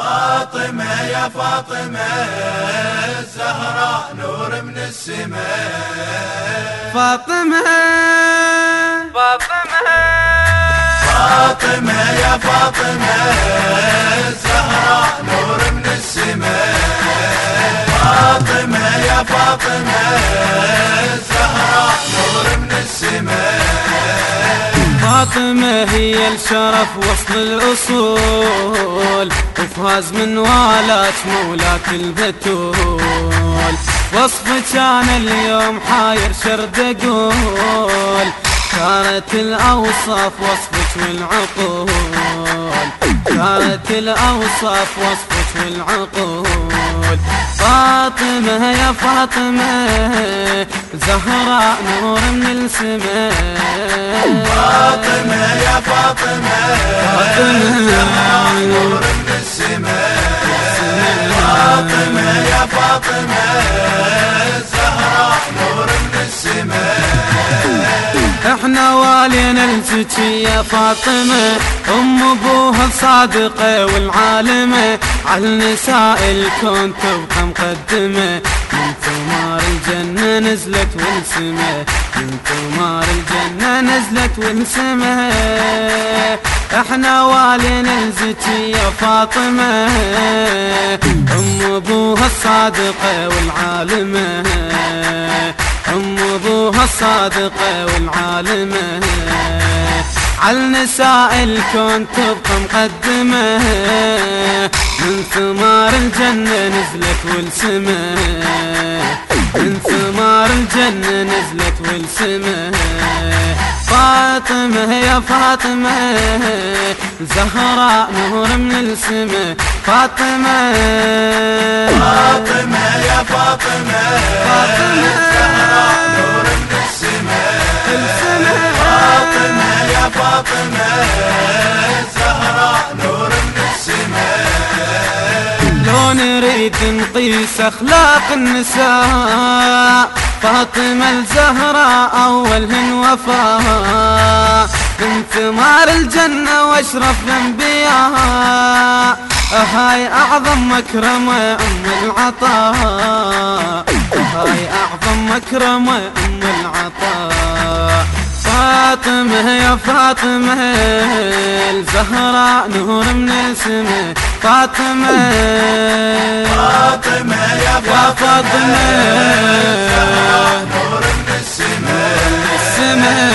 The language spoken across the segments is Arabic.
فاطمة يا فاطمة الزهراء نور من السماء فاطمة. فاطمة. فاطمة يا فاطمة الزهراء نور من السماء فاطمة يا فاطمة الزهراء نور من السماء فاطمة هي الشرف وصل الأصول وفاز من والات مولاة البتول. وصفك أنا اليوم حاير شرد أقول كانت الأوصاف وصفك والعقول كانت الأوصاف وصفك والعقول فاطمة يا فاطمة زهراء نور من السماء. فاطمة يا فاطمة زهراء نور من السماء. فاطمة يا فاطمة. الزكي يا فاطمة أم ابوها الصادقة والعالمة. على النساء الكون تبقى مقدمة. من ثمار الجنة نزلت والسماء من ثمار الجنة نزلت والسماء إحنا والينا الزكي يا فاطمة. أم ابوها الصادقة والعالمة. أم ابوها الصادقة والعالمة. على النساء الكون تبقى مقدمة. من ثمار الجنة نزلت والسماء من ثمار الجنة نزلت والسماء فاطمة يا فاطمة زهراء نور من السماء. فاطمة. فاطمة يا فاطمة. زهراء نريد نقيس أخلاق النساء؟ فاطمة الزهراء اولهن وفاء. من ثمار الجنة وأشرف الأنبياء. هاي أعظم مكرمة أم العطاء. هاي أعظم مكرمة أم العطاء. فاطمة يا فاطمة الزهراء نور من السماء فاطمة فاطمة يا فاطمة زهراء نور من السماء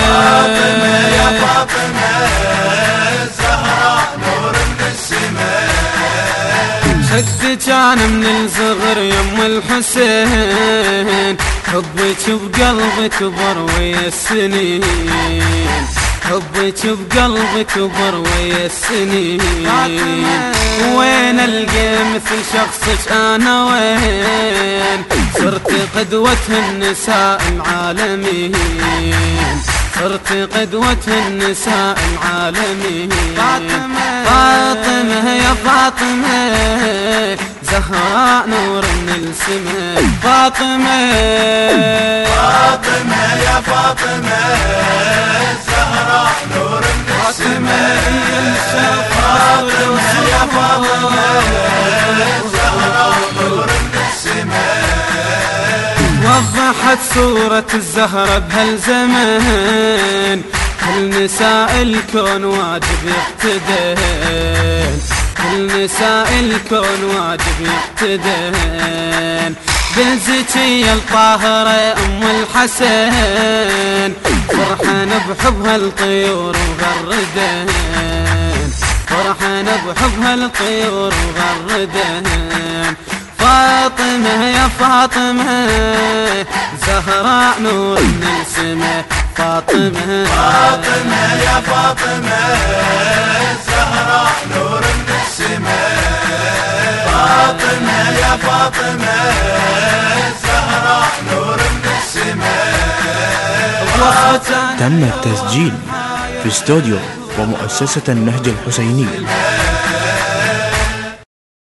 فاطمة يا فاطمة زهراء نور من السماء شدك أنا من الصغر يم الحسين. حبك كبر ويا السنين حبك كبر ويا السنين وين ألقى مثل شخصك أنا وين؟ صرت قدوة النساء العالمين. صرت قدوة النساء العالمين. فاطمة فاطمة يا فاطمة زهراء نور من السماء فاطمة. فاطمة يا فاطمة زهراء نور من السماء فاطمة يا فاطمة زهراء نور من السماء وضحت صورة الزهرة بهالزمان كل نساء الكون واجب يقتدين كل نساء الكون واجب يقتدين بالزكية الطاهرة أم الحسن فرحان بحبها الطيور وغردين. فرحان بحبها الطيور وغردين. فاطمة يا فاطمة زهراء نور من السماء فاطمة. فاطمة يا فاطمة زهراء فاطمة نور من السماء تم التسجيل في استوديو ومؤسسة النهج الحسيني.